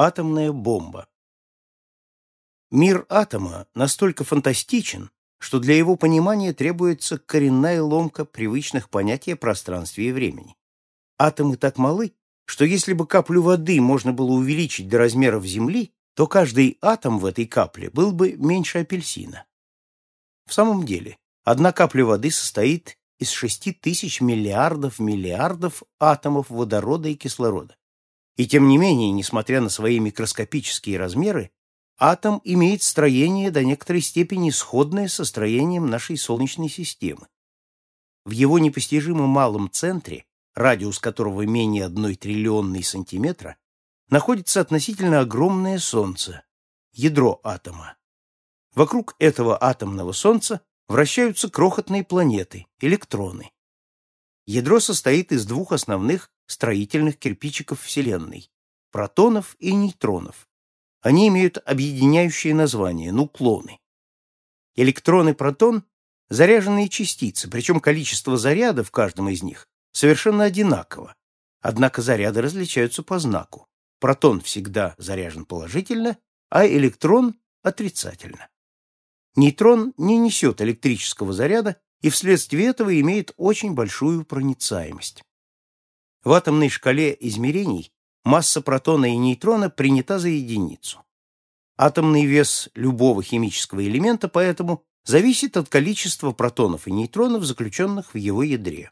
Атомная бомба. Мир атома настолько фантастичен, что для его понимания требуется коренная ломка привычных понятий о пространстве и времени. Атомы так малы, что если бы каплю воды можно было увеличить до размеров Земли, то каждый атом в этой капле был бы меньше апельсина. В самом деле, одна капля воды состоит из шести тысяч миллиардов миллиардов атомов водорода и кислорода. И тем не менее, несмотря на свои микроскопические размеры, атом имеет строение до некоторой степени сходное со строением нашей Солнечной системы. В его непостижимо малом центре, радиус которого менее одной триллионной сантиметра, находится относительно огромное Солнце, ядро атома. Вокруг этого атомного Солнца вращаются крохотные планеты, электроны. Ядро состоит из двух основных строительных кирпичиков Вселенной – протонов и нейтронов. Они имеют объединяющее название – нуклоны. Электрон и протон – заряженные частицы, причем количество заряда в каждом из них совершенно одинаково, однако заряды различаются по знаку. Протон всегда заряжен положительно, а электрон – отрицательно. Нейтрон не несет электрического заряда и вследствие этого имеет очень большую проницаемость. В атомной шкале измерений масса протона и нейтрона принята за единицу. Атомный вес любого химического элемента поэтому зависит от количества протонов и нейтронов, заключенных в его ядре.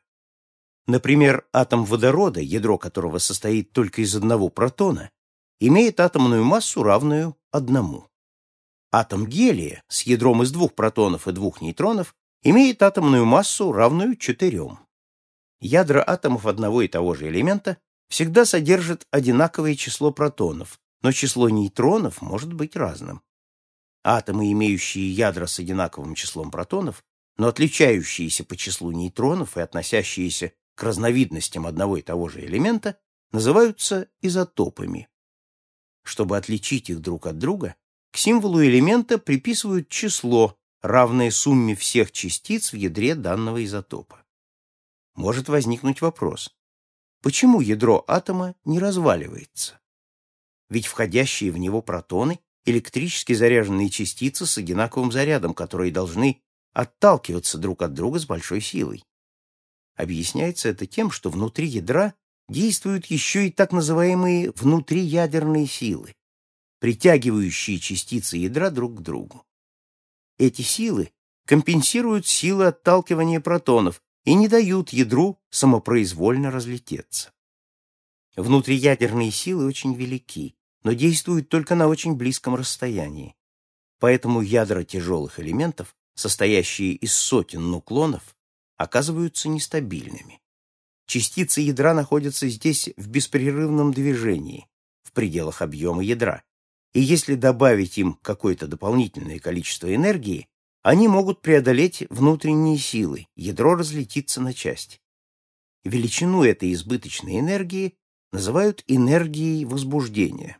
Например, атом водорода, ядро которого состоит только из одного протона, имеет атомную массу, равную одному. Атом гелия с ядром из двух протонов и двух нейтронов имеет атомную массу, равную четырем. Ядра атомов одного и того же элемента всегда содержат одинаковое число протонов, но число нейтронов может быть разным. Атомы, имеющие ядра с одинаковым числом протонов, но отличающиеся по числу нейтронов и относящиеся к разновидностям одного и того же элемента, называются изотопами. Чтобы отличить их друг от друга, к символу элемента приписывают число, равное сумме всех частиц в ядре данного изотопа. Может возникнуть вопрос, почему ядро атома не разваливается? Ведь входящие в него протоны – электрически заряженные частицы с одинаковым зарядом, которые должны отталкиваться друг от друга с большой силой. Объясняется это тем, что внутри ядра действуют еще и так называемые внутриядерные силы притягивающие частицы ядра друг к другу. Эти силы компенсируют силы отталкивания протонов и не дают ядру самопроизвольно разлететься. Внутриядерные силы очень велики, но действуют только на очень близком расстоянии. Поэтому ядра тяжелых элементов, состоящие из сотен нуклонов, оказываются нестабильными. Частицы ядра находятся здесь в беспрерывном движении, в пределах объема ядра, и если добавить им какое-то дополнительное количество энергии, они могут преодолеть внутренние силы, ядро разлетится на части. Величину этой избыточной энергии называют энергией возбуждения.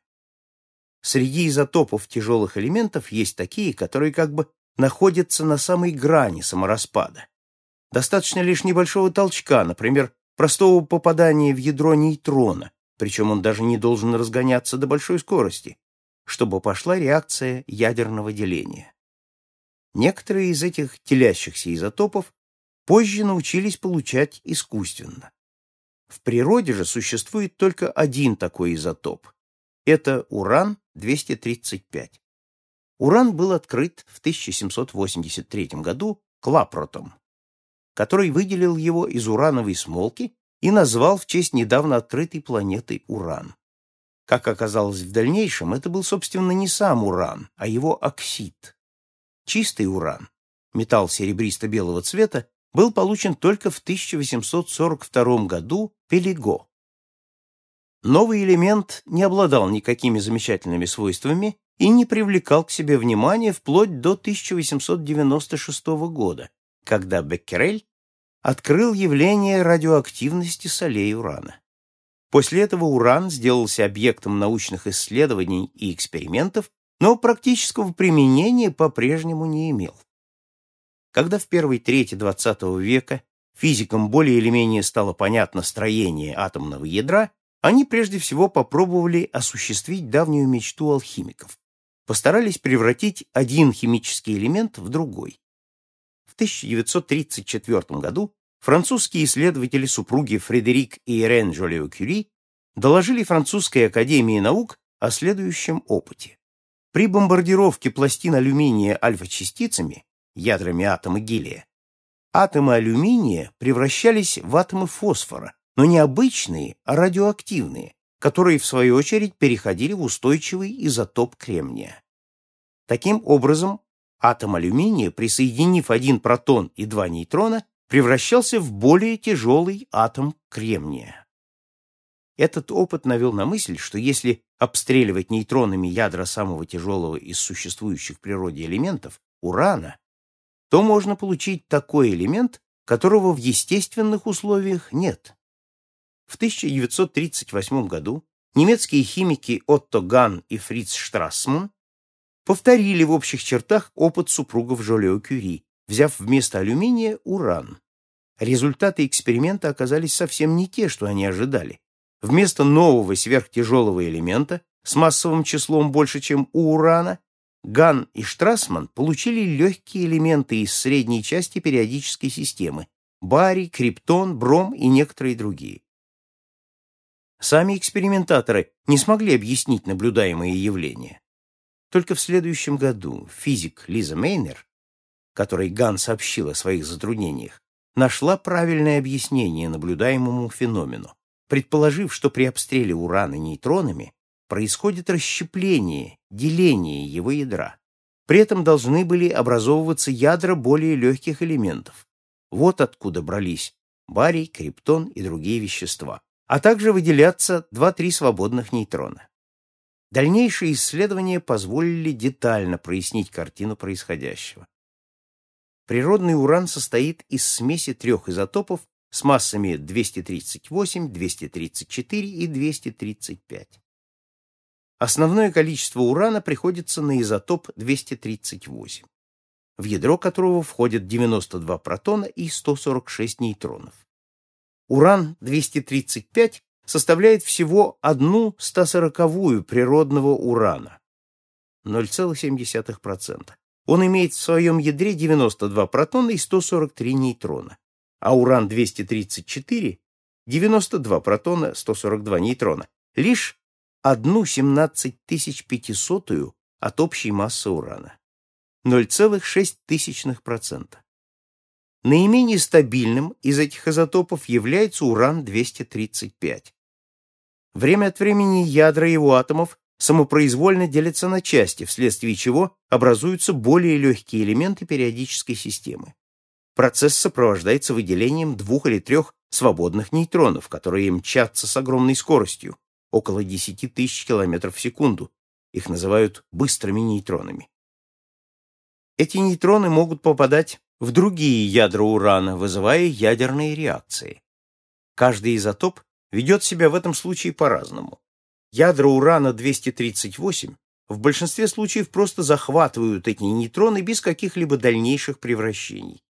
Среди изотопов тяжелых элементов есть такие, которые как бы находятся на самой грани самораспада. Достаточно лишь небольшого толчка, например, простого попадания в ядро нейтрона, причем он даже не должен разгоняться до большой скорости, чтобы пошла реакция ядерного деления. Некоторые из этих телящихся изотопов позже научились получать искусственно. В природе же существует только один такой изотоп. Это уран-235. Уран был открыт в 1783 году Клапротом, который выделил его из урановой смолки и назвал в честь недавно открытой планеты Уран. Как оказалось в дальнейшем, это был, собственно, не сам уран, а его оксид. Чистый уран, металл серебристо-белого цвета, был получен только в 1842 году Пелего. Новый элемент не обладал никакими замечательными свойствами и не привлекал к себе внимания вплоть до 1896 года, когда Беккерель открыл явление радиоактивности солей урана. После этого уран сделался объектом научных исследований и экспериментов, но практического применения по-прежнему не имел. Когда в первой трети XX века физикам более или менее стало понятно строение атомного ядра, они прежде всего попробовали осуществить давнюю мечту алхимиков. Постарались превратить один химический элемент в другой. В 1934 году французские исследователи супруги Фредерик и Ирен Жолио-Кюри доложили Французской академии наук о следующем опыте. При бомбардировке пластин алюминия альфа-частицами, ядрами атома гелия, атомы алюминия превращались в атомы фосфора, но не обычные, а радиоактивные, которые, в свою очередь, переходили в устойчивый изотоп кремния. Таким образом, атом алюминия, присоединив один протон и два нейтрона, превращался в более тяжелый атом кремния. Этот опыт навел на мысль, что если обстреливать нейтронами ядра самого тяжелого из существующих в природе элементов, урана, то можно получить такой элемент, которого в естественных условиях нет. В 1938 году немецкие химики Отто Ган и Фриц Штрассман повторили в общих чертах опыт супругов Жолио-Кюри, взяв вместо алюминия уран. Результаты эксперимента оказались совсем не те, что они ожидали. Вместо нового сверхтяжелого элемента с массовым числом больше, чем у урана, Ган и Штрасман получили легкие элементы из средней части периодической системы – барий, криптон, бром и некоторые другие. Сами экспериментаторы не смогли объяснить наблюдаемые явления. Только в следующем году физик Лиза Мейнер, которой Ган сообщил о своих затруднениях, нашла правильное объяснение наблюдаемому феномену предположив, что при обстреле урана нейтронами происходит расщепление, деление его ядра. При этом должны были образовываться ядра более легких элементов. Вот откуда брались барий, криптон и другие вещества, а также выделяться 2-3 свободных нейтрона. Дальнейшие исследования позволили детально прояснить картину происходящего. Природный уран состоит из смеси трех изотопов с массами 238, 234 и 235. Основное количество урана приходится на изотоп 238, в ядро которого входят 92 протона и 146 нейтронов. Уран-235 составляет всего одну 140-ю природного урана, 0,7%. Он имеет в своем ядре 92 протона и 143 нейтрона а уран-234 — 92 протона, 142 нейтрона, лишь одну 17500 от общей массы урана. 0,06%. Наименее стабильным из этих изотопов является уран-235. Время от времени ядра его атомов самопроизвольно делятся на части, вследствие чего образуются более легкие элементы периодической системы. Процесс сопровождается выделением двух или трех свободных нейтронов, которые мчатся с огромной скоростью, около 10 тысяч километров в секунду. Их называют быстрыми нейтронами. Эти нейтроны могут попадать в другие ядра урана, вызывая ядерные реакции. Каждый изотоп ведет себя в этом случае по-разному. Ядра урана-238 в большинстве случаев просто захватывают эти нейтроны без каких-либо дальнейших превращений.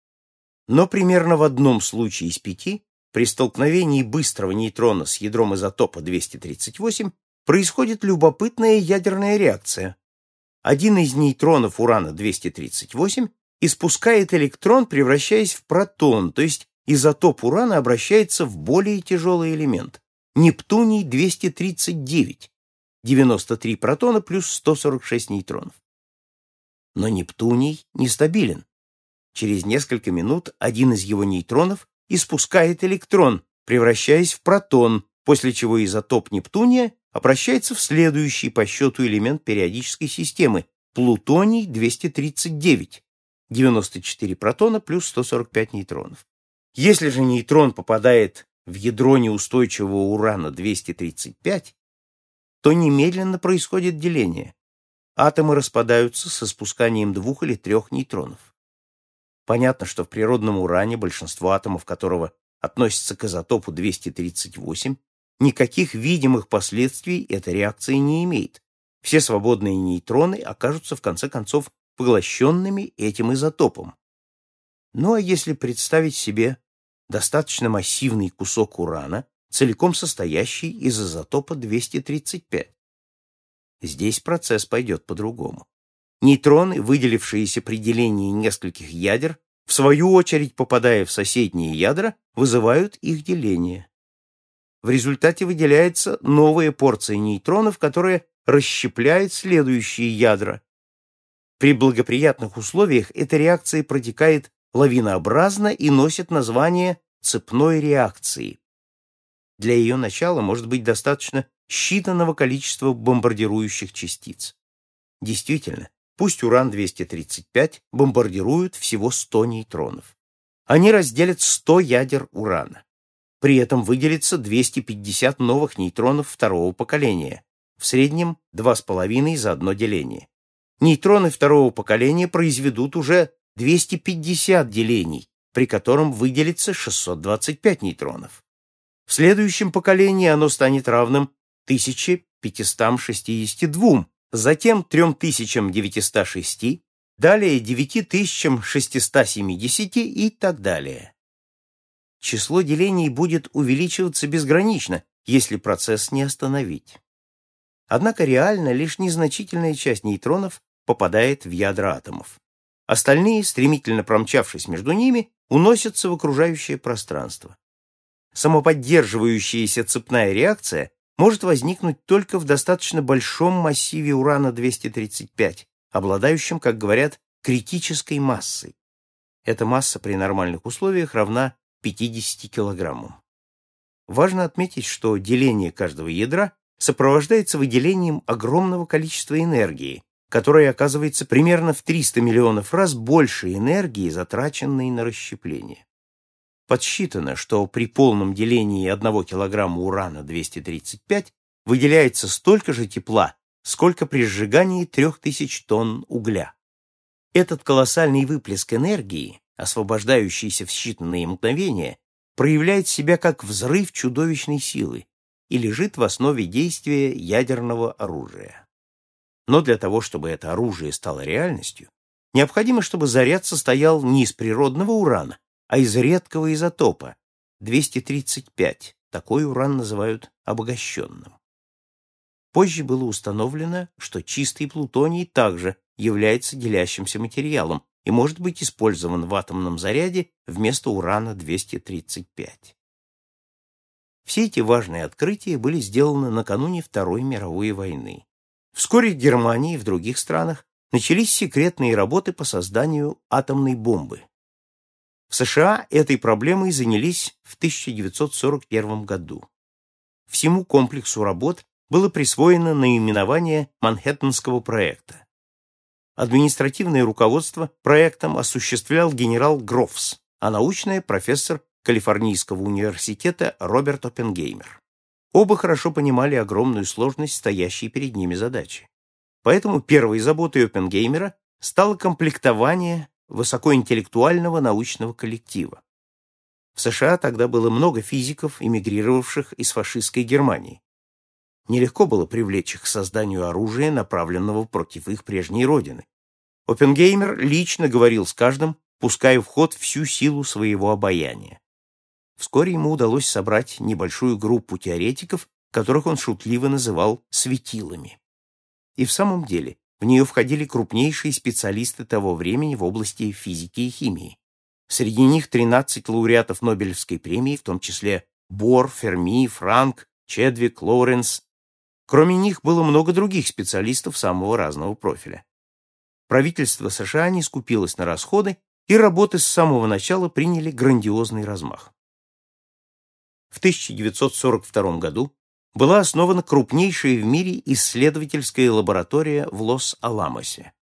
Но примерно в одном случае из пяти при столкновении быстрого нейтрона с ядром изотопа 238 происходит любопытная ядерная реакция. Один из нейтронов урана-238 испускает электрон, превращаясь в протон, то есть изотоп урана обращается в более тяжелый элемент – Нептуний-239, 93 протона плюс 146 нейтронов. Но Нептуний нестабилен. Через несколько минут один из его нейтронов испускает электрон, превращаясь в протон, после чего изотоп Нептуния обращается в следующий по счету элемент периодической системы – плутоний-239, 94 протона плюс 145 нейтронов. Если же нейтрон попадает в ядро неустойчивого урана-235, то немедленно происходит деление. Атомы распадаются с испусканием двух или трех нейтронов. Понятно, что в природном уране, большинство атомов которого относятся к изотопу 238, никаких видимых последствий эта реакция не имеет. Все свободные нейтроны окажутся в конце концов поглощенными этим изотопом. Ну а если представить себе достаточно массивный кусок урана, целиком состоящий из изотопа 235. Здесь процесс пойдет по-другому. Нейтроны, выделившиеся при делении нескольких ядер, в свою очередь, попадая в соседние ядра, вызывают их деление. В результате выделяется новая порция нейтронов, которая расщепляет следующие ядра. При благоприятных условиях эта реакция протекает лавинообразно и носит название цепной реакции. Для ее начала может быть достаточно считанного количества бомбардирующих частиц. Действительно, пусть уран-235 бомбардирует всего 100 нейтронов. Они разделят 100 ядер урана. При этом выделится 250 новых нейтронов второго поколения, в среднем 2,5 за одно деление. Нейтроны второго поколения произведут уже 250 делений, при котором выделится 625 нейтронов. В следующем поколении оно станет равным 1562, затем 3906, далее 9670 и так далее. Число делений будет увеличиваться безгранично, если процесс не остановить. Однако реально лишь незначительная часть нейтронов попадает в ядра атомов. Остальные, стремительно промчавшись между ними, уносятся в окружающее пространство. Самоподдерживающаяся цепная реакция может возникнуть только в достаточно большом массиве урана-235, обладающем, как говорят, критической массой. Эта масса при нормальных условиях равна 50 килограммам. Важно отметить, что деление каждого ядра сопровождается выделением огромного количества энергии, которая оказывается примерно в 300 миллионов раз больше энергии, затраченной на расщепление. Подсчитано, что при полном делении 1 килограмма урана-235 выделяется столько же тепла, сколько при сжигании 3000 тонн угля. Этот колоссальный выплеск энергии, освобождающийся в считанные мгновения, проявляет себя как взрыв чудовищной силы и лежит в основе действия ядерного оружия. Но для того, чтобы это оружие стало реальностью, необходимо, чтобы заряд состоял не из природного урана, а из редкого изотопа 235. Такой уран называют обогащенным. Позже было установлено, что чистый плутоний также является делящимся материалом и может быть использован в атомном заряде вместо урана-235. Все эти важные открытия были сделаны накануне Второй мировой войны. Вскоре в Германии и в других странах начались секретные работы по созданию атомной бомбы. В США этой проблемой занялись в 1941 году. Всему комплексу работ было присвоено наименование Манхэттенского проекта. Административное руководство проектом осуществлял генерал Грофс, а научное – профессор Калифорнийского университета Роберт Оппенгеймер. Оба хорошо понимали огромную сложность стоящей перед ними задачи. Поэтому первой заботой Оппенгеймера стало комплектование высокоинтеллектуального научного коллектива. В США тогда было много физиков, эмигрировавших из фашистской Германии. Нелегко было привлечь их к созданию оружия, направленного против их прежней родины. Оппенгеймер лично говорил с каждым, пуская в ход всю силу своего обаяния. Вскоре ему удалось собрать небольшую группу теоретиков, которых он шутливо называл «светилами». И в самом деле в нее входили крупнейшие специалисты того времени в области физики и химии. Среди них 13 лауреатов Нобелевской премии, в том числе Бор, Ферми, Франк, Чедвик, Лоуренс. Кроме них было много других специалистов самого разного профиля. Правительство США не скупилось на расходы, и работы с самого начала приняли грандиозный размах. В 1942 году была основана крупнейшая в мире исследовательская лаборатория в Лос-Аламосе.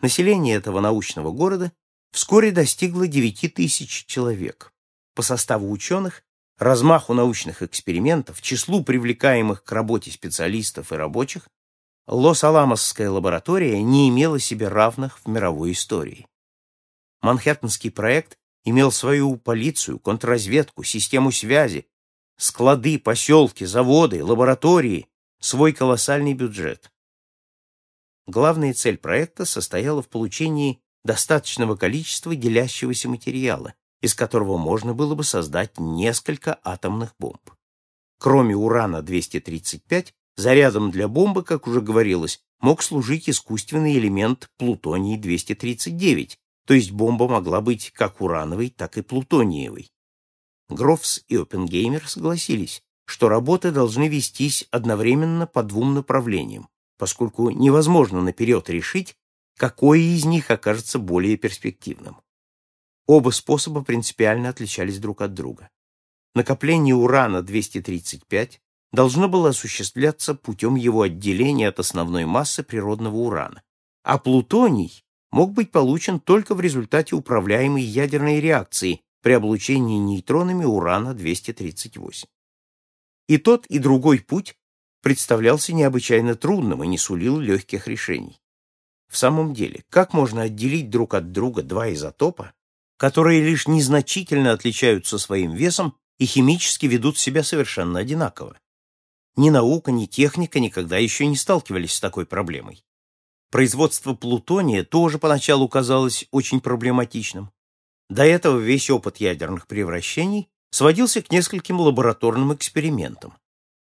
Население этого научного города вскоре достигло 9 тысяч человек. По составу ученых, размаху научных экспериментов, числу привлекаемых к работе специалистов и рабочих, Лос-Аламосская лаборатория не имела себе равных в мировой истории. Манхэттенский проект имел свою полицию, контрразведку, систему связи, склады, поселки, заводы, лаборатории, свой колоссальный бюджет. Главная цель проекта состояла в получении достаточного количества делящегося материала, из которого можно было бы создать несколько атомных бомб. Кроме урана-235, зарядом для бомбы, как уже говорилось, мог служить искусственный элемент плутоний-239, то есть бомба могла быть как урановой, так и плутониевой. Грофс и Оппенгеймер согласились, что работы должны вестись одновременно по двум направлениям, поскольку невозможно наперед решить, какое из них окажется более перспективным. Оба способа принципиально отличались друг от друга. Накопление урана-235 должно было осуществляться путем его отделения от основной массы природного урана, а плутоний мог быть получен только в результате управляемой ядерной реакции при облучении нейтронами урана-238. И тот, и другой путь представлялся необычайно трудным и не сулил легких решений. В самом деле, как можно отделить друг от друга два изотопа, которые лишь незначительно отличаются своим весом и химически ведут себя совершенно одинаково? Ни наука, ни техника никогда еще не сталкивались с такой проблемой. Производство плутония тоже поначалу казалось очень проблематичным. До этого весь опыт ядерных превращений сводился к нескольким лабораторным экспериментам.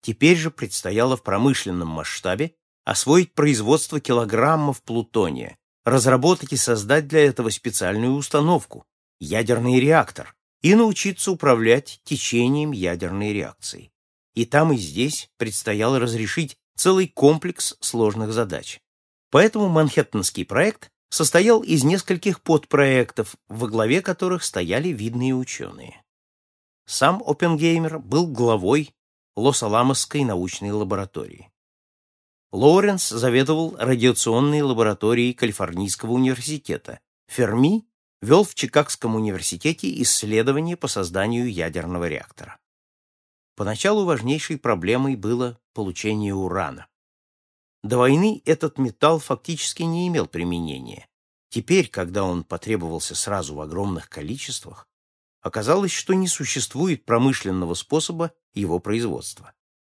Теперь же предстояло в промышленном масштабе освоить производство килограммов плутония, разработать и создать для этого специальную установку – ядерный реактор, и научиться управлять течением ядерной реакции. И там, и здесь предстояло разрешить целый комплекс сложных задач. Поэтому Манхэттенский проект состоял из нескольких подпроектов, во главе которых стояли видные ученые. Сам Оппенгеймер был главой Лос-Аламосской научной лаборатории. Лоуренс заведовал радиационной лабораторией Калифорнийского университета. Ферми вел в Чикагском университете исследования по созданию ядерного реактора. Поначалу важнейшей проблемой было получение урана. До войны этот металл фактически не имел применения. Теперь, когда он потребовался сразу в огромных количествах, оказалось, что не существует промышленного способа его производства.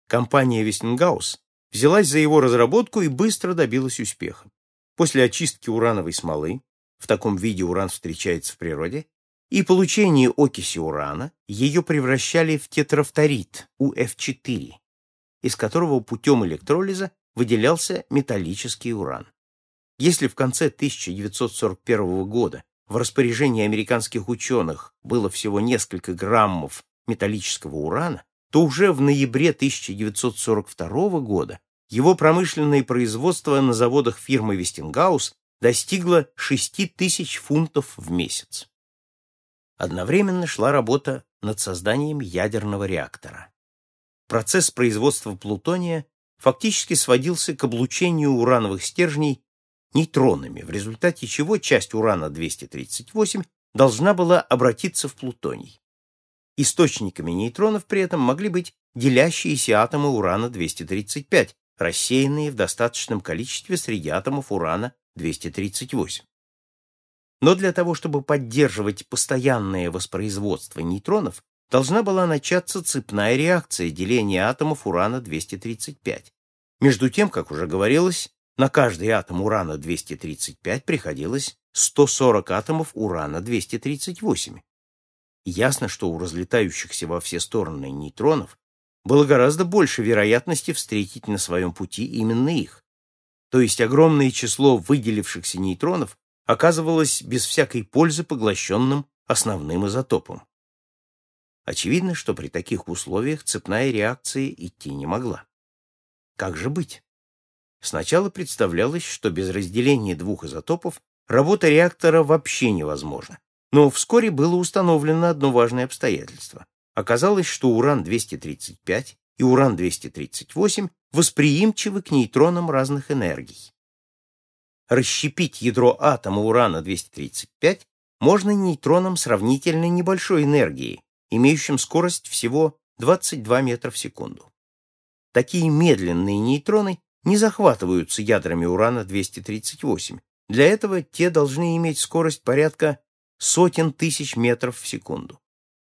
Компания Вестингаус взялась за его разработку и быстро добилась успеха. После очистки урановой смолы, в таком виде уран встречается в природе, и получения окиси урана ее превращали в тетрафторид УФ4, из которого путем электролиза выделялся металлический уран. Если в конце 1941 года в распоряжении американских ученых было всего несколько граммов металлического урана, то уже в ноябре 1942 года его промышленное производство на заводах фирмы Вестингаус достигло 6 тысяч фунтов в месяц. Одновременно шла работа над созданием ядерного реактора. Процесс производства плутония фактически сводился к облучению урановых стержней нейтронами, в результате чего часть урана-238 должна была обратиться в плутоний. Источниками нейтронов при этом могли быть делящиеся атомы урана-235, рассеянные в достаточном количестве среди атомов урана-238. Но для того, чтобы поддерживать постоянное воспроизводство нейтронов, должна была начаться цепная реакция деления атомов урана-235. Между тем, как уже говорилось, на каждый атом урана-235 приходилось 140 атомов урана-238. Ясно, что у разлетающихся во все стороны нейтронов было гораздо больше вероятности встретить на своем пути именно их. То есть огромное число выделившихся нейтронов оказывалось без всякой пользы поглощенным основным изотопом. Очевидно, что при таких условиях цепная реакция идти не могла. Как же быть? Сначала представлялось, что без разделения двух изотопов работа реактора вообще невозможна. Но вскоре было установлено одно важное обстоятельство. Оказалось, что уран-235 и уран-238 восприимчивы к нейтронам разных энергий. Расщепить ядро атома урана-235 можно нейтроном сравнительно небольшой энергии, имеющим скорость всего 22 метра в секунду. Такие медленные нейтроны не захватываются ядрами урана-238. Для этого те должны иметь скорость порядка сотен тысяч метров в секунду.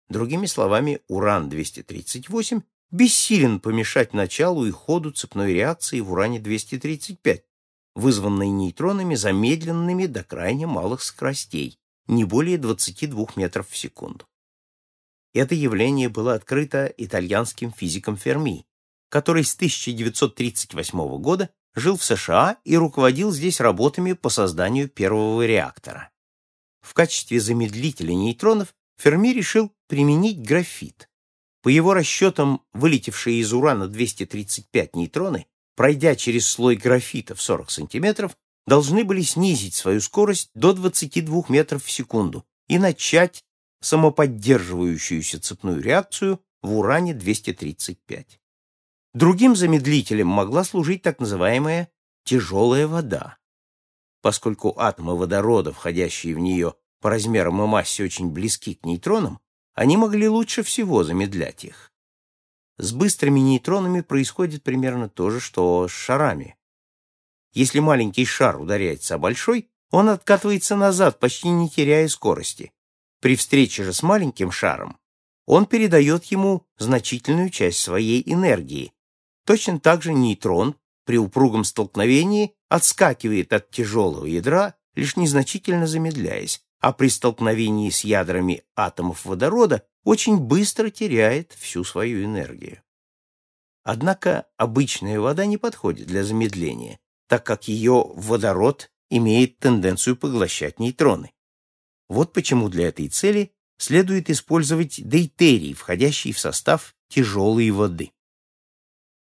Другими словами, уран-238 бессилен помешать началу и ходу цепной реакции в уране-235, вызванной нейтронами замедленными до крайне малых скоростей, не более 22 метров в секунду. Это явление было открыто итальянским физиком Ферми, который с 1938 года жил в США и руководил здесь работами по созданию первого реактора. В качестве замедлителя нейтронов Ферми решил применить графит. По его расчетам, вылетевшие из урана 235 нейтроны, пройдя через слой графита в 40 сантиметров, должны были снизить свою скорость до 22 метров в секунду и начать самоподдерживающуюся цепную реакцию в уране-235. Другим замедлителем могла служить так называемая тяжелая вода. Поскольку атомы водорода, входящие в нее по размерам и массе, очень близки к нейтронам, они могли лучше всего замедлять их. С быстрыми нейтронами происходит примерно то же, что с шарами. Если маленький шар ударяется о большой, он откатывается назад, почти не теряя скорости. При встрече же с маленьким шаром он передает ему значительную часть своей энергии. Точно так же нейтрон при упругом столкновении отскакивает от тяжелого ядра, лишь незначительно замедляясь, а при столкновении с ядрами атомов водорода очень быстро теряет всю свою энергию. Однако обычная вода не подходит для замедления, так как ее водород имеет тенденцию поглощать нейтроны. Вот почему для этой цели следует использовать дейтерий, входящий в состав тяжелой воды.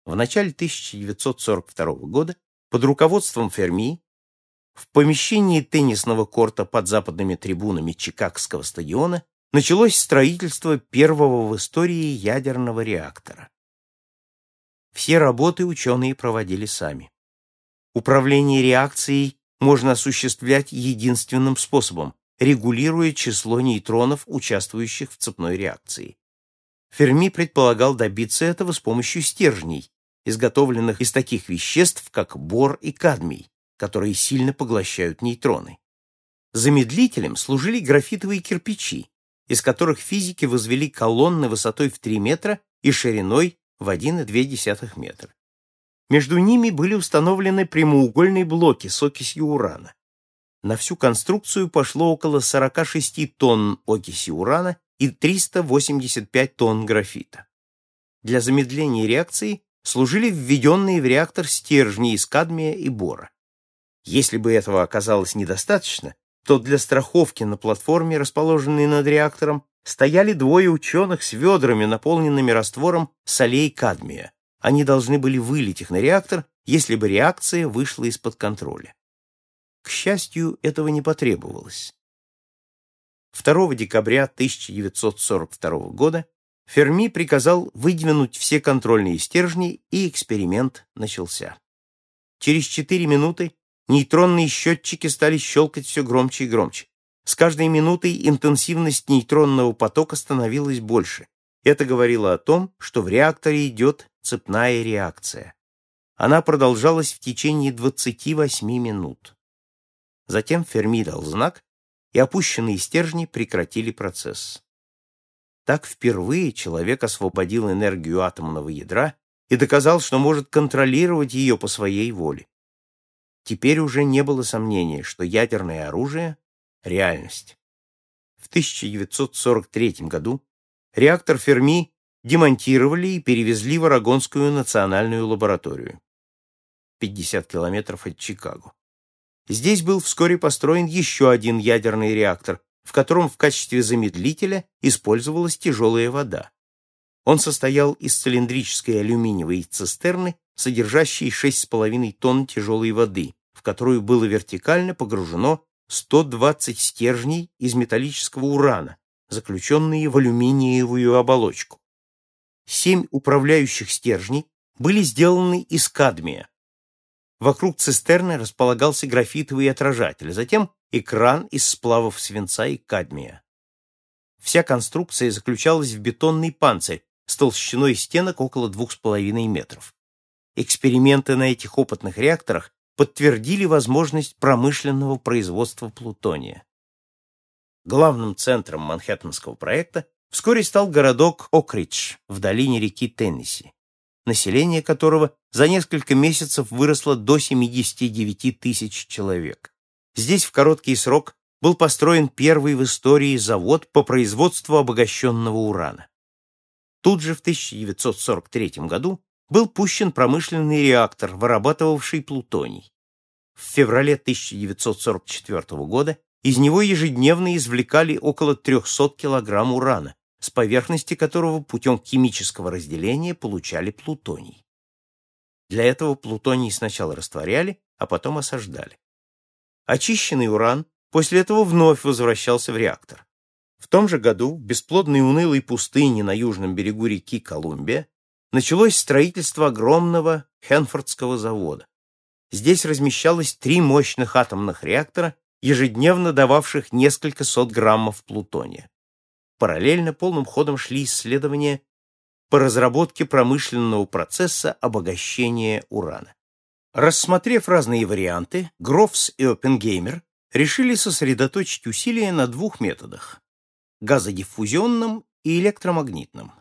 В начале 1942 года под руководством Ферми в помещении теннисного корта под западными трибунами Чикагского стадиона началось строительство первого в истории ядерного реактора. Все работы ученые проводили сами. Управление реакцией можно осуществлять единственным способом регулируя число нейтронов, участвующих в цепной реакции. Ферми предполагал добиться этого с помощью стержней, изготовленных из таких веществ, как бор и кадмий, которые сильно поглощают нейтроны. Замедлителем служили графитовые кирпичи, из которых физики возвели колонны высотой в 3 метра и шириной в 1,2 метра. Между ними были установлены прямоугольные блоки с окисью урана. На всю конструкцию пошло около 46 тонн окиси урана и 385 тонн графита. Для замедления реакции служили введенные в реактор стержни из кадмия и бора. Если бы этого оказалось недостаточно, то для страховки на платформе, расположенной над реактором, стояли двое ученых с ведрами, наполненными раствором солей кадмия. Они должны были вылить их на реактор, если бы реакция вышла из-под контроля. К счастью, этого не потребовалось. 2 декабря 1942 года Ферми приказал выдвинуть все контрольные стержни, и эксперимент начался. Через 4 минуты нейтронные счетчики стали щелкать все громче и громче. С каждой минутой интенсивность нейтронного потока становилась больше. Это говорило о том, что в реакторе идет цепная реакция. Она продолжалась в течение 28 минут. Затем Ферми дал знак, и опущенные стержни прекратили процесс. Так впервые человек освободил энергию атомного ядра и доказал, что может контролировать ее по своей воле. Теперь уже не было сомнения, что ядерное оружие — реальность. В 1943 году реактор Ферми демонтировали и перевезли в Арагонскую национальную лабораторию. 50 километров от Чикаго. Здесь был вскоре построен еще один ядерный реактор, в котором в качестве замедлителя использовалась тяжелая вода. Он состоял из цилиндрической алюминиевой цистерны, содержащей 6,5 тонн тяжелой воды, в которую было вертикально погружено 120 стержней из металлического урана, заключенные в алюминиевую оболочку. Семь управляющих стержней были сделаны из кадмия, Вокруг цистерны располагался графитовый отражатель, затем экран из сплавов свинца и кадмия. Вся конструкция заключалась в бетонный панцирь с толщиной стенок около 2,5 метров. Эксперименты на этих опытных реакторах подтвердили возможность промышленного производства плутония. Главным центром Манхэттенского проекта вскоре стал городок Окридж в долине реки Теннесси население которого за несколько месяцев выросло до 79 тысяч человек. Здесь в короткий срок был построен первый в истории завод по производству обогащенного урана. Тут же в 1943 году был пущен промышленный реактор, вырабатывавший плутоний. В феврале 1944 года из него ежедневно извлекали около 300 килограмм урана, с поверхности которого путем химического разделения получали плутоний. Для этого плутоний сначала растворяли, а потом осаждали. Очищенный уран после этого вновь возвращался в реактор. В том же году в бесплодной унылой пустыне на южном берегу реки Колумбия началось строительство огромного Хенфордского завода. Здесь размещалось три мощных атомных реактора, ежедневно дававших несколько сот граммов плутония. Параллельно полным ходом шли исследования по разработке промышленного процесса обогащения урана. Рассмотрев разные варианты, Грофс и Оппенгеймер решили сосредоточить усилия на двух методах – газодиффузионном и электромагнитном.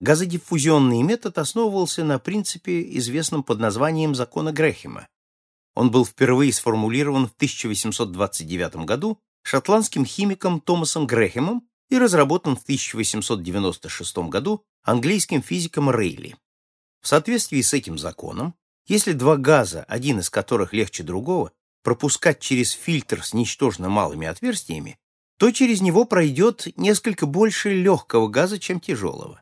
Газодиффузионный метод основывался на принципе, известном под названием закона Грэхема. Он был впервые сформулирован в 1829 году шотландским химиком Томасом Грэхемом и разработан в 1896 году английским физиком Рейли. В соответствии с этим законом, если два газа, один из которых легче другого, пропускать через фильтр с ничтожно малыми отверстиями, то через него пройдет несколько больше легкого газа, чем тяжелого.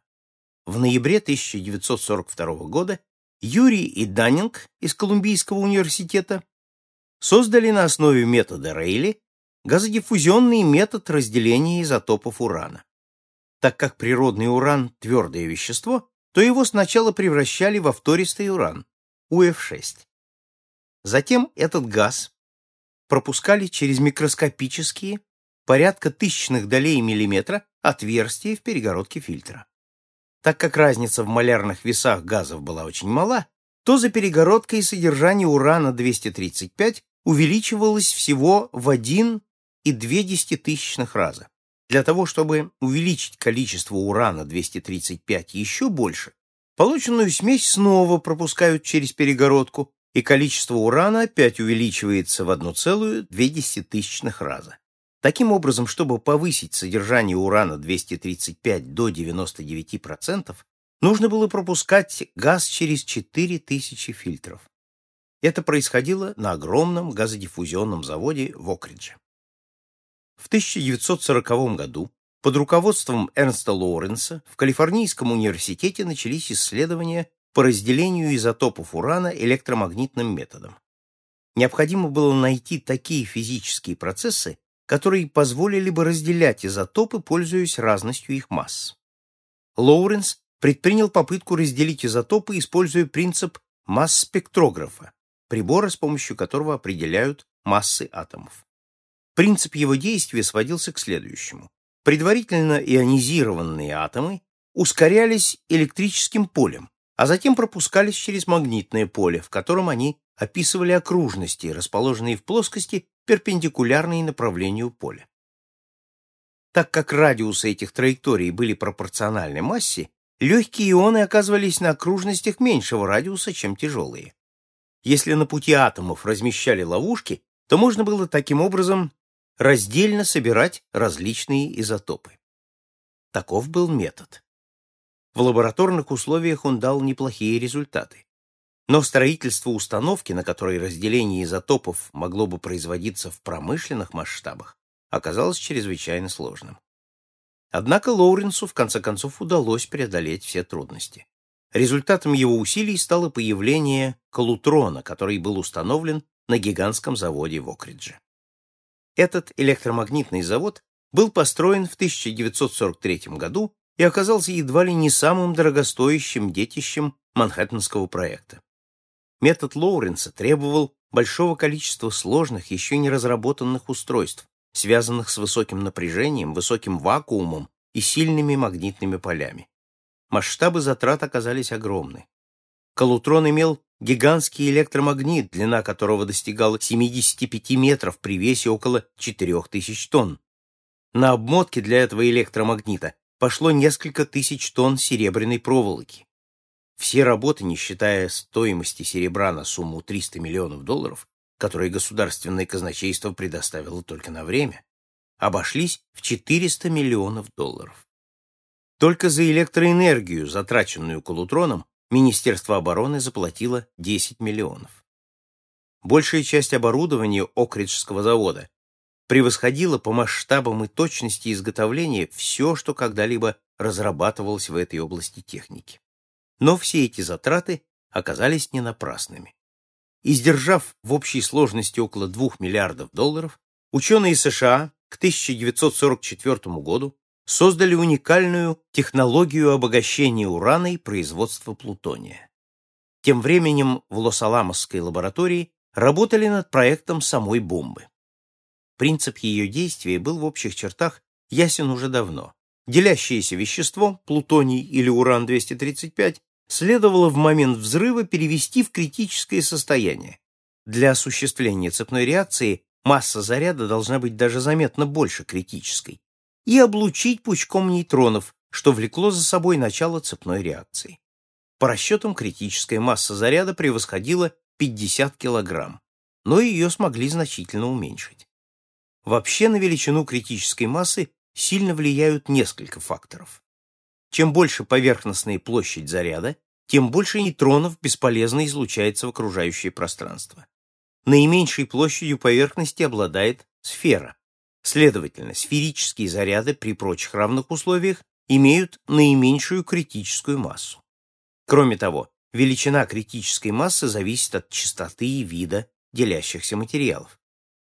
В ноябре 1942 года Юрий и Даннинг из Колумбийского университета создали на основе метода Рейли газодиффузионный метод разделения изотопов урана. Так как природный уран – твердое вещество, то его сначала превращали во втористый уран, УФ6. Затем этот газ пропускали через микроскопические, порядка тысячных долей миллиметра, отверстия в перегородке фильтра. Так как разница в малярных весах газов была очень мала, то за перегородкой содержание урана-235 увеличивалось всего в 1,2 раза. Для того, чтобы увеличить количество урана-235 еще больше, полученную смесь снова пропускают через перегородку, и количество урана опять увеличивается в 1,2 раза. Таким образом, чтобы повысить содержание урана-235 до 99%, нужно было пропускать газ через 4000 фильтров. Это происходило на огромном газодиффузионном заводе в Окридже. В 1940 году под руководством Эрнста Лоуренса в Калифорнийском университете начались исследования по разделению изотопов урана электромагнитным методом. Необходимо было найти такие физические процессы, которые позволили бы разделять изотопы, пользуясь разностью их масс. Лоуренс предпринял попытку разделить изотопы, используя принцип масс-спектрографа, прибора, с помощью которого определяют массы атомов. Принцип его действия сводился к следующему. Предварительно ионизированные атомы ускорялись электрическим полем, а затем пропускались через магнитное поле, в котором они описывали окружности, расположенные в плоскости, перпендикулярные направлению поля. Так как радиусы этих траекторий были пропорциональны массе, легкие ионы оказывались на окружностях меньшего радиуса, чем тяжелые. Если на пути атомов размещали ловушки, то можно было таким образом раздельно собирать различные изотопы. Таков был метод. В лабораторных условиях он дал неплохие результаты. Но строительство установки, на которой разделение изотопов могло бы производиться в промышленных масштабах, оказалось чрезвычайно сложным. Однако Лоуренсу в конце концов удалось преодолеть все трудности. Результатом его усилий стало появление колутрона, который был установлен на гигантском заводе в Окридже. Этот электромагнитный завод был построен в 1943 году и оказался едва ли не самым дорогостоящим детищем Манхэттенского проекта. Метод Лоуренса требовал большого количества сложных, еще не разработанных устройств, связанных с высоким напряжением, высоким вакуумом и сильными магнитными полями. Масштабы затрат оказались огромны. Колутрон имел гигантский электромагнит, длина которого достигала 75 метров при весе около 4000 тонн. На обмотке для этого электромагнита пошло несколько тысяч тонн серебряной проволоки. Все работы, не считая стоимости серебра на сумму 300 миллионов долларов, которые государственное казначейство предоставило только на время, обошлись в 400 миллионов долларов. Только за электроэнергию, затраченную Колутроном, Министерство обороны заплатило 10 миллионов. Большая часть оборудования Окриджского завода превосходила по масштабам и точности изготовления все, что когда-либо разрабатывалось в этой области техники. Но все эти затраты оказались не напрасными. Издержав в общей сложности около 2 миллиардов долларов, ученые США к 1944 году создали уникальную технологию обогащения урана и производства плутония. Тем временем в Лос-Аламосской лаборатории работали над проектом самой бомбы. Принцип ее действия был в общих чертах ясен уже давно. Делящееся вещество, плутоний или уран-235, следовало в момент взрыва перевести в критическое состояние. Для осуществления цепной реакции масса заряда должна быть даже заметно больше критической, и облучить пучком нейтронов, что влекло за собой начало цепной реакции. По расчетам, критическая масса заряда превосходила 50 килограмм, но ее смогли значительно уменьшить. Вообще на величину критической массы сильно влияют несколько факторов. Чем больше поверхностная площадь заряда, тем больше нейтронов бесполезно излучается в окружающее пространство. Наименьшей площадью поверхности обладает сфера. Следовательно, сферические заряды при прочих равных условиях имеют наименьшую критическую массу. Кроме того, величина критической массы зависит от частоты и вида делящихся материалов.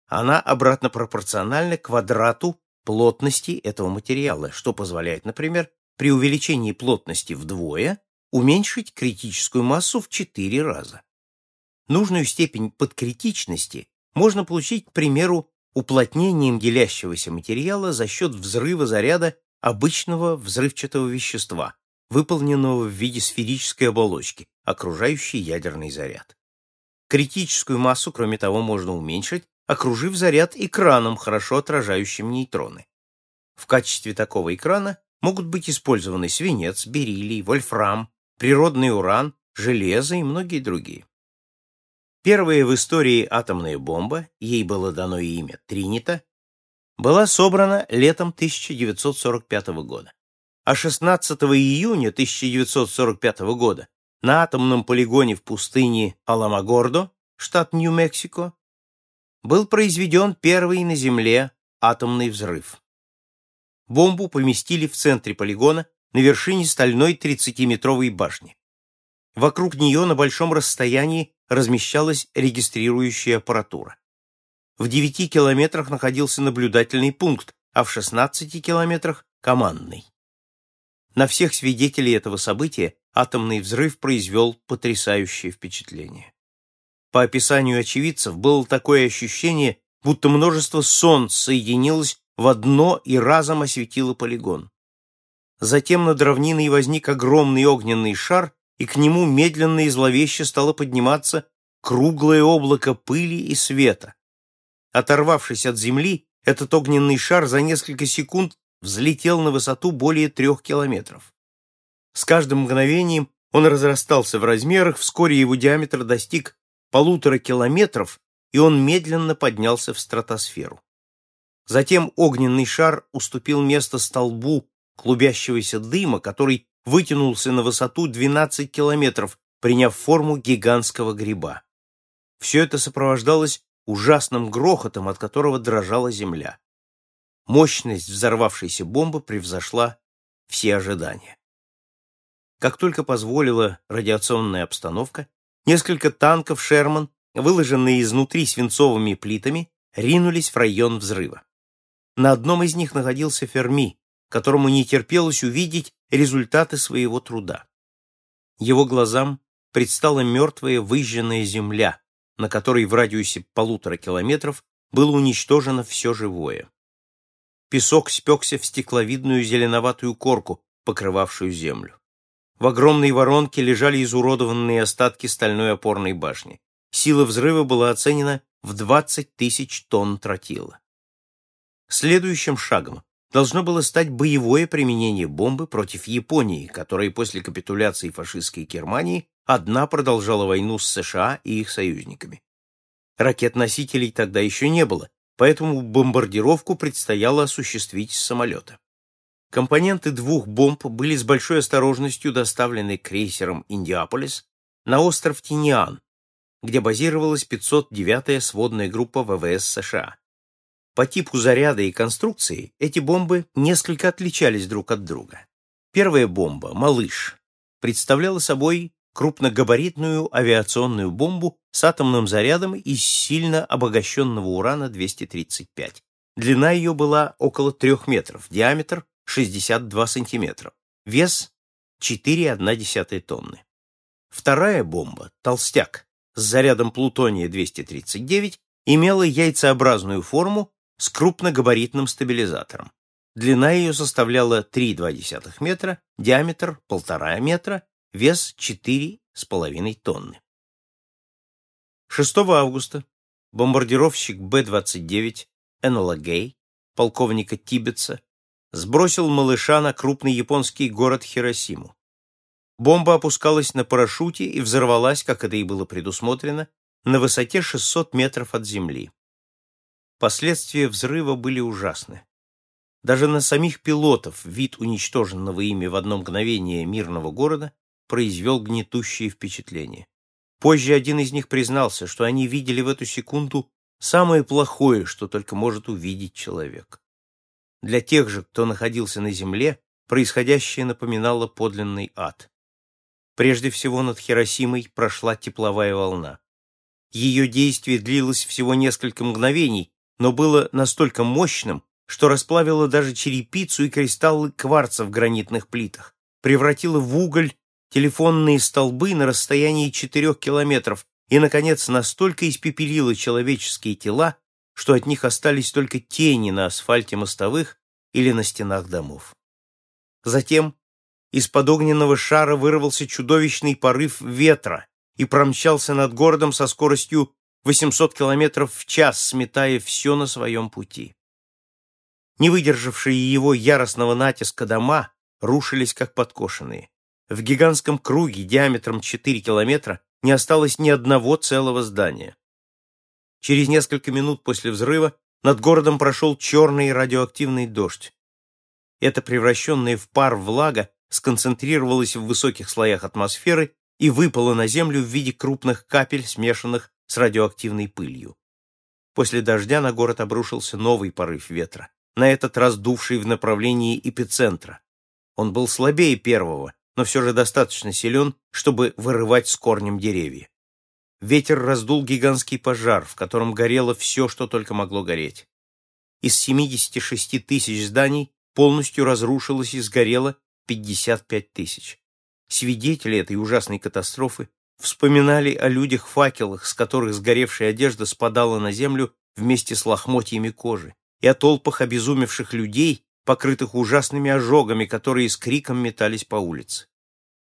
Она обратно пропорциональна квадрату плотности этого материала, что позволяет, например, при увеличении плотности вдвое уменьшить критическую массу в 4 раза. Нужную степень подкритичности можно получить, к примеру, уплотнением делящегося материала за счет взрыва заряда обычного взрывчатого вещества, выполненного в виде сферической оболочки, окружающей ядерный заряд. Критическую массу, кроме того, можно уменьшить, окружив заряд экраном, хорошо отражающим нейтроны. В качестве такого экрана могут быть использованы свинец, бериллий, вольфрам, природный уран, железо и многие другие. Первая в истории атомная бомба, ей было дано имя Тринита, была собрана летом 1945 года. А 16 июня 1945 года на атомном полигоне в пустыне Аламагордо, штат Нью-Мексико, был произведен первый на Земле атомный взрыв. Бомбу поместили в центре полигона на вершине стальной 30-метровой башни. Вокруг нее на большом расстоянии размещалась регистрирующая аппаратура. В 9 километрах находился наблюдательный пункт, а в 16 километрах – командный. На всех свидетелей этого события атомный взрыв произвел потрясающее впечатление. По описанию очевидцев было такое ощущение, будто множество солнц соединилось в одно и разом осветило полигон. Затем над равниной возник огромный огненный шар, и к нему медленно и зловеще стало подниматься круглое облако пыли и света. Оторвавшись от земли, этот огненный шар за несколько секунд взлетел на высоту более трех километров. С каждым мгновением он разрастался в размерах, вскоре его диаметр достиг полутора километров, и он медленно поднялся в стратосферу. Затем огненный шар уступил место столбу клубящегося дыма, который вытянулся на высоту 12 километров, приняв форму гигантского гриба. Все это сопровождалось ужасным грохотом, от которого дрожала земля. Мощность взорвавшейся бомбы превзошла все ожидания. Как только позволила радиационная обстановка, несколько танков «Шерман», выложенные изнутри свинцовыми плитами, ринулись в район взрыва. На одном из них находился Ферми, которому не терпелось увидеть результаты своего труда. Его глазам предстала мертвая выжженная земля, на которой в радиусе полутора километров было уничтожено все живое. Песок спекся в стекловидную зеленоватую корку, покрывавшую землю. В огромной воронке лежали изуродованные остатки стальной опорной башни. Сила взрыва была оценена в 20 тысяч тонн тротила. Следующим шагом должно было стать боевое применение бомбы против Японии, которая после капитуляции фашистской Германии одна продолжала войну с США и их союзниками. Ракет-носителей тогда еще не было, поэтому бомбардировку предстояло осуществить с самолета. Компоненты двух бомб были с большой осторожностью доставлены крейсером «Индиаполис» на остров Тиниан, где базировалась 509-я сводная группа ВВС США. По типу заряда и конструкции эти бомбы несколько отличались друг от друга. Первая бомба, «Малыш», представляла собой крупногабаритную авиационную бомбу с атомным зарядом из сильно обогащенного урана-235. Длина ее была около 3 метров, диаметр 62 сантиметра, вес 4,1 тонны. Вторая бомба, «Толстяк», с зарядом плутония-239, имела яйцеобразную форму с крупногабаритным стабилизатором. Длина ее составляла 3,2 метра, диаметр 1,5 метра, вес 4,5 тонны. 6 августа бомбардировщик Б-29 Энола Гей, полковника Тибетса, сбросил малыша на крупный японский город Хиросиму. Бомба опускалась на парашюте и взорвалась, как это и было предусмотрено, на высоте 600 метров от земли. Последствия взрыва были ужасны. Даже на самих пилотов вид уничтоженного ими в одно мгновение мирного города произвел гнетущее впечатление. Позже один из них признался, что они видели в эту секунду самое плохое, что только может увидеть человек. Для тех же, кто находился на земле, происходящее напоминало подлинный ад. Прежде всего над Хиросимой прошла тепловая волна. Ее действие длилось всего несколько мгновений, но было настолько мощным, что расплавило даже черепицу и кристаллы кварца в гранитных плитах, превратило в уголь телефонные столбы на расстоянии четырех километров и, наконец, настолько испепелило человеческие тела, что от них остались только тени на асфальте мостовых или на стенах домов. Затем из-под огненного шара вырвался чудовищный порыв ветра и промчался над городом со скоростью 800 километров в час, сметая все на своем пути. Не выдержавшие его яростного натиска дома рушились как подкошенные. В гигантском круге диаметром 4 километра не осталось ни одного целого здания. Через несколько минут после взрыва над городом прошел черный радиоактивный дождь. Это превращенная в пар влага сконцентрировалась в высоких слоях атмосферы и выпала на Землю в виде крупных капель, смешанных с радиоактивной пылью. После дождя на город обрушился новый порыв ветра, на этот раз дувший в направлении эпицентра. Он был слабее первого, но все же достаточно силен, чтобы вырывать с корнем деревья. Ветер раздул гигантский пожар, в котором горело все, что только могло гореть. Из 76 тысяч зданий полностью разрушилось и сгорело 55 тысяч. Свидетели этой ужасной катастрофы вспоминали о людях-факелах, с которых сгоревшая одежда спадала на землю вместе с лохмотьями кожи, и о толпах обезумевших людей, покрытых ужасными ожогами, которые с криком метались по улице.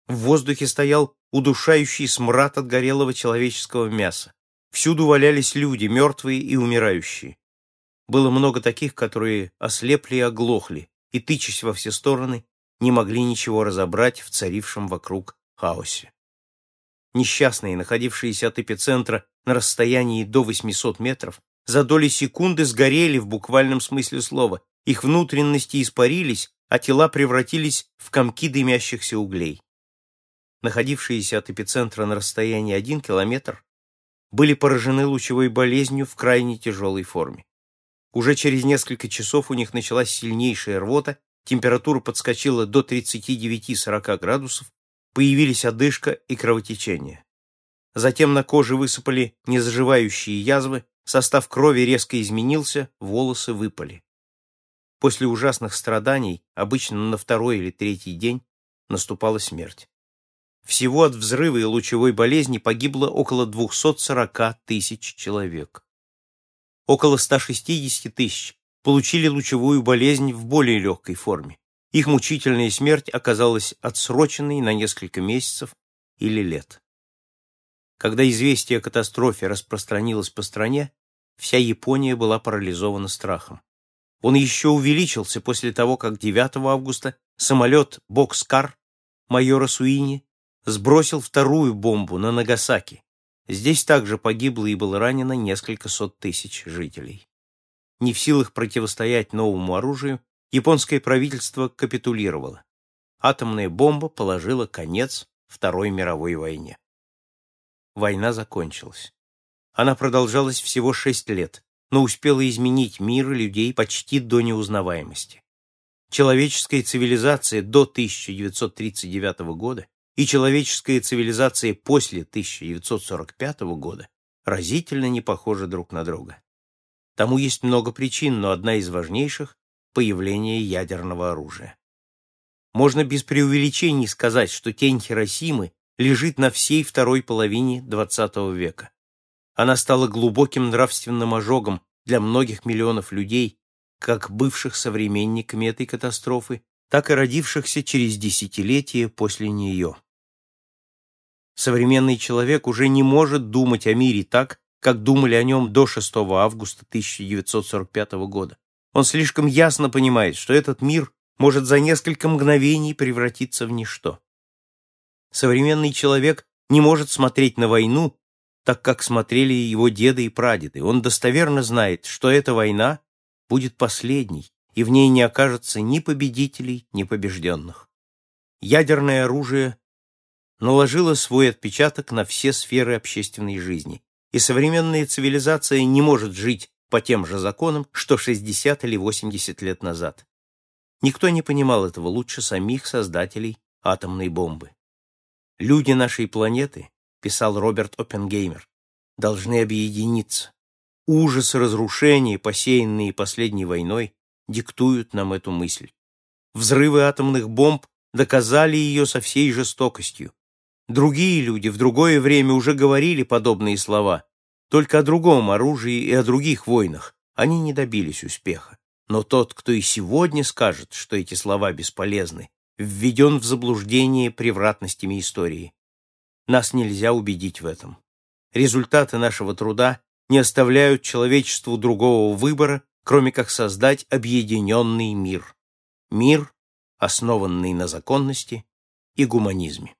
В воздухе стоял удушающий смрад от горелого человеческого мяса. Всюду валялись люди, мертвые и умирающие. Было много таких, которые ослепли и оглохли, и, тычась во все стороны, не могли ничего разобрать в царившем вокруг хаосе. Несчастные, находившиеся от эпицентра на расстоянии до 800 метров, за доли секунды сгорели в буквальном смысле слова, их внутренности испарились, а тела превратились в комки дымящихся углей. Находившиеся от эпицентра на расстоянии 1 километр были поражены лучевой болезнью в крайне тяжелой форме. Уже через несколько часов у них началась сильнейшая рвота, температура подскочила до 39-40 градусов, появились одышка и кровотечение. Затем на коже высыпали незаживающие язвы, состав крови резко изменился, волосы выпали. После ужасных страданий, обычно на второй или третий день, наступала смерть. Всего от взрыва и лучевой болезни погибло около 240 тысяч человек. Около 160 тысяч получили лучевую болезнь в более легкой форме. Их мучительная смерть оказалась отсроченной на несколько месяцев или лет. Когда известие о катастрофе распространилось по стране, вся Япония была парализована страхом. Он еще увеличился после того, как 9 августа самолет «Бокскар» майора Суини сбросил вторую бомбу на Нагасаки. Здесь также погибло и было ранено несколько сот тысяч жителей. Не в силах противостоять новому оружию, японское правительство капитулировало. Атомная бомба положила конец Второй мировой войне. Война закончилась. Она продолжалась всего шесть лет, но успела изменить мир и людей почти до неузнаваемости. Человеческая цивилизация до 1939 года и человеческая цивилизация после 1945 года разительно не похожи друг на друга. Тому есть много причин, но одна из важнейших – появление ядерного оружия. Можно без преувеличений сказать, что тень Хиросимы лежит на всей второй половине XX века. Она стала глубоким нравственным ожогом для многих миллионов людей, как бывших современниками этой катастрофы, так и родившихся через десятилетия после нее. Современный человек уже не может думать о мире так, как думали о нем до 6 августа 1945 года. Он слишком ясно понимает, что этот мир может за несколько мгновений превратиться в ничто. Современный человек не может смотреть на войну, так как смотрели его деды и прадеды. Он достоверно знает, что эта война будет последней, и в ней не окажется ни победителей, ни побежденных. Ядерное оружие наложило свой отпечаток на все сферы общественной жизни, и современная цивилизация не может жить по тем же законам, что 60 или 80 лет назад. Никто не понимал этого лучше самих создателей атомной бомбы. Люди нашей планеты, писал Роберт Оппенгеймер, должны объединиться. Ужас разрушений, посеянные последней войной, диктуют нам эту мысль. Взрывы атомных бомб доказали ее со всей жестокостью. Другие люди в другое время уже говорили подобные слова, только о другом оружии и о других войнах. Они не добились успеха. Но тот, кто и сегодня скажет, что эти слова бесполезны, введен в заблуждение превратностями истории. Нас нельзя убедить в этом. Результаты нашего труда не оставляют человечеству другого выбора, кроме как создать объединенный мир. Мир, основанный на законности и гуманизме.